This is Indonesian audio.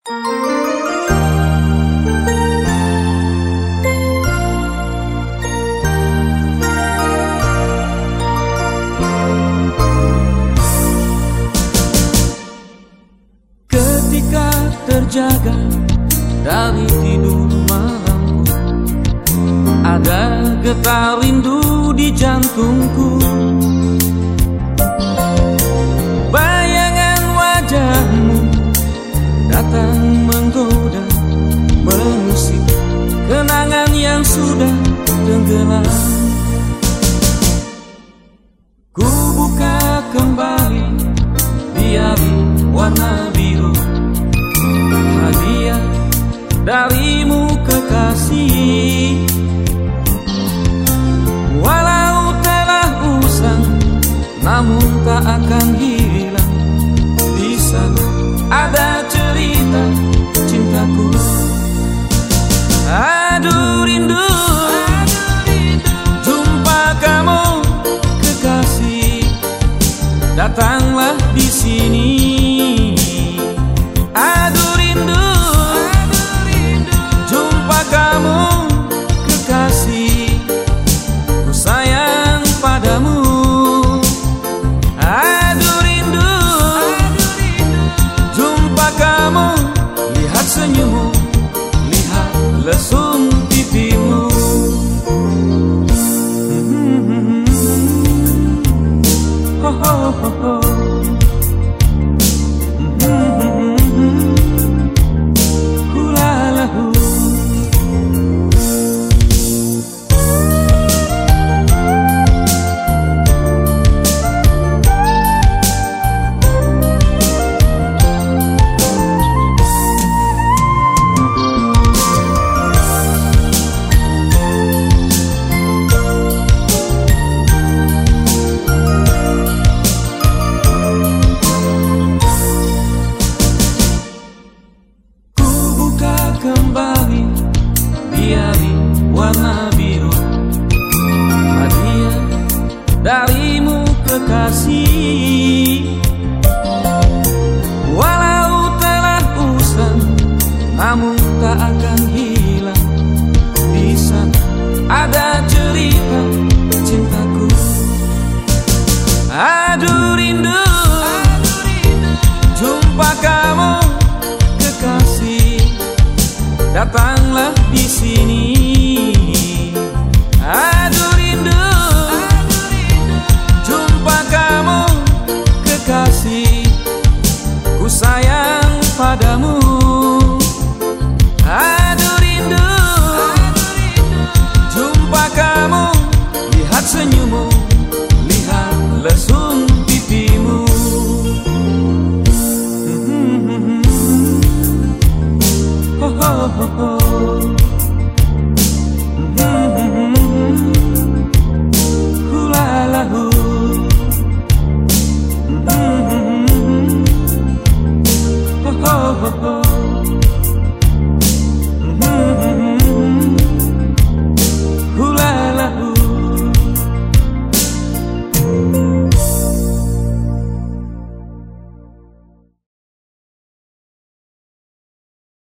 Ketika terjaga dari tidur malamku Ada getar rindu di jantungku yang sudah tenggelam. Ku buka kembali diari warna biru. Hadiah darimu kekasih. Walau telah usang namun tak akan Datanglah di sini kekasih Walau telah usang namun tak akan hilang. Di sana ada cerita cintaku. Aduh rindu. Jumpa kamu kekasih. Datanglah di sini padamu